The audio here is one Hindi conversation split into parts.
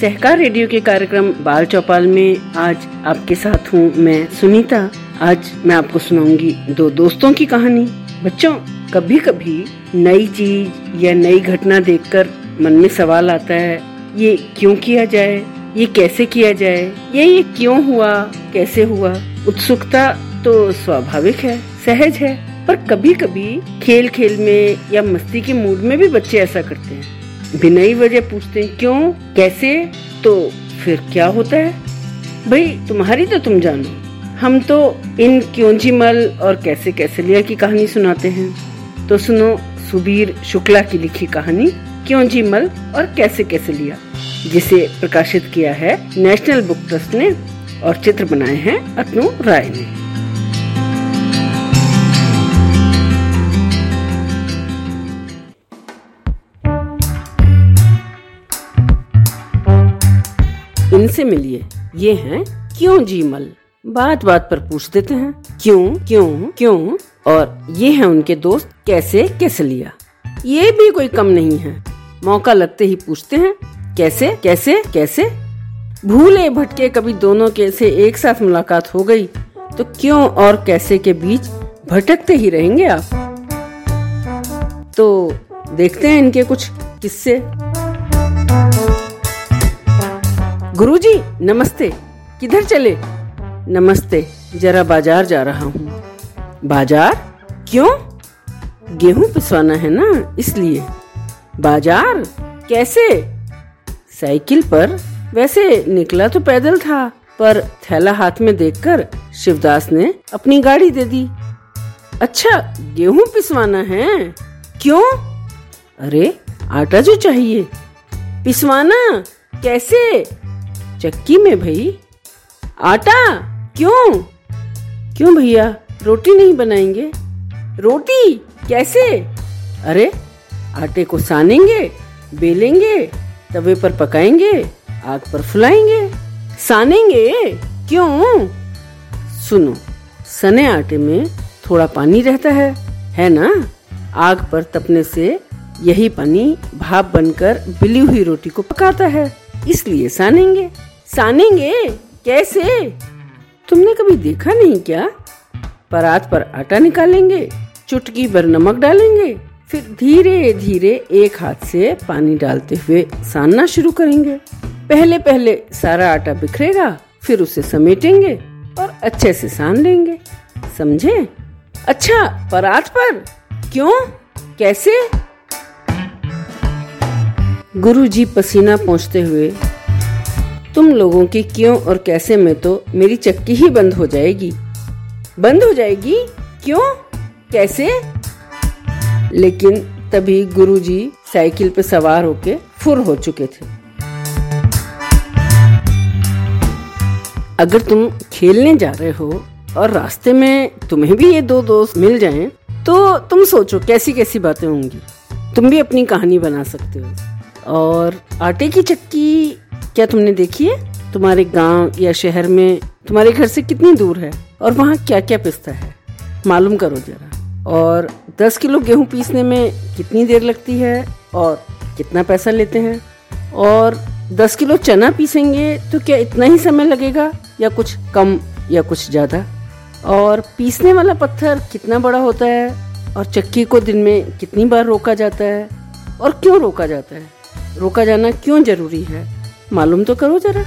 सहकार रेडियो के कार्यक्रम बाल चौपाल में आज आपके साथ हूँ मैं सुनीता। आज मैं आपको सुनाऊँगी दो दोस्तों की कहानी। बच्चों कभी कभी नई चीज़ या नई घटना देखकर मन में सवाल आता है, ये क्यों किया जाए? ये कैसे किया जाए? या ये क्यों हुआ? कैसे हुआ? उत्सुकता तो स्वाभाविक है, सहज है। पर कभी कभी खेल खेल में या मस्ती के मूड में भी बच्चे ऐसा करते हैं। बिना ही वजह पूछते हैं, क्यों? कैसे? तो फिर क्या होता है? भाई, तुम्हारी तो तुम जानो। हम तो इन क्यों जी मल और कैसे कैसे लिया की कहानी सुनाते हैं। तो सुनो सुबीर शुक्ला की लिखी कहानी क्यों जी मल और कैसे कैसे लिया, जिसे प्रकाशित किया है नेशनल बुक ट्रस्ट ने और चित्र बनाए हैं अतनु राय ने। इनसे मिलिए। ये हैं, क्यों जीमल? बात बात पर पूछ देते हैं। क्यों क्यों क्यों? और ये हैं उनके दोस्त कैसे कैसे लिया ये भी कोई कम नहीं है। मौका लगते ही पूछते हैं, कैसे कैसे कैसे? भूले भटके कभी दोनों के से एक साथ मुलाकात हो गई तो क्यों और कैसे के बीच भटकते ही रहेंगे आप? तो देखते हैं इनके कुछ किस्से। गुरुजी, नमस्ते। किधर चले? नमस्ते, जरा बाज़ार जा रहा हूँ। बाज़ार? क्यों? गेहूँ पिसवाना है ना, इसलिए। बाज़ार? कैसे? साइकिल पर? वैसे निकला तो पैदल था, पर थैला हाथ में देखकर शिवदास ने अपनी गाड़ी दे दी। अच्छा गेहूँ पिसवाना है? क्यों? अरे, आटा जो चाहिए। पिसवाना? कैसे? चक्की में भाई। आटा? क्यों? क्यों भैया? रोटी नहीं बनाएँगे। रोटी? कैसे? अरे, आटे को सानेंगे, बेलेंगे, तवे पर पकाएँगे, आग पर फुलाएँगे। सानेंगे? क्यों? सुनो, सने आटे में थोड़ा पानी रहता है है ना? आग पर तपने से यही पानी भाप बनकर बिली हुई रोटी को पकाता है। इसलिए सानेंगे। सानेंगे? कैसे? तुमने कभी देखा नहीं क्या? परात पर आटा निकालेंगे, चुटकी भर नमक डालेंगे, फिर धीरे धीरे एक हाथ से पानी डालते हुए सानना शुरू करेंगे। पहले पहले सारा आटा बिखरेगा, फिर उसे समेटेंगे और अच्छे से सान लेंगे। समझे? अच्छा परात पर? क्यों? कैसे? गुरुजी पसीना पहुँचते हुए तुम लोगों की क्यों और कैसे में तो मेरी चक्की ही बंद हो जाएगी? बंद हो जाएगी? क्यों? कैसे? लेकिन तभी गुरुजी साइकिल पे सवार होके फुर हो चुके थे। अगर तुम खेलने जा रहे हो और रास्ते में तुम्हें भी ये दो दोस्त मिल जाएँ, तो तुम सोचो कैसी कैसी बातें होंगी। तुम भी अपनी कहानी बना सकते हो। और आटे की चक्की क्या तुमने देखी है? तुम्हारे गाँव या शहर में तुम्हारे घर से कितनी दूर है? और वहाँ क्या क्या पिसता है? मालूम करो जरा। और दस किलो गेहूँ पीसने में कितनी देर लगती है? और कितना पैसा लेते हैं? और दस किलो चना पीसेंगे तो क्या इतना ही समय लगेगा? या कुछ कम या कुछ ज़्यादा? और पीसने वाला पत्थर कितना बड़ा होता है? और चक्की को दिन में कितनी बार रोका जाता है? और क्यों रोका जाता है? रोका जाना क्यों ज़रूरी है? मालूम तो करो जरा।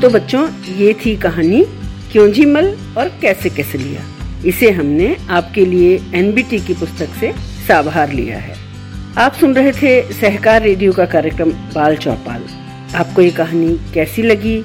तो बच्चों, ये थी कहानी क्यों जी मल और कैसे कैसे लिया? इसे हमने आपके लिए एनबीटी की पुस्तक से साभार लिया है। आप सुन रहे थे सहकार रेडियो का कार्यक्रम बाल चौपाल। आपको ये कहानी कैसी लगी?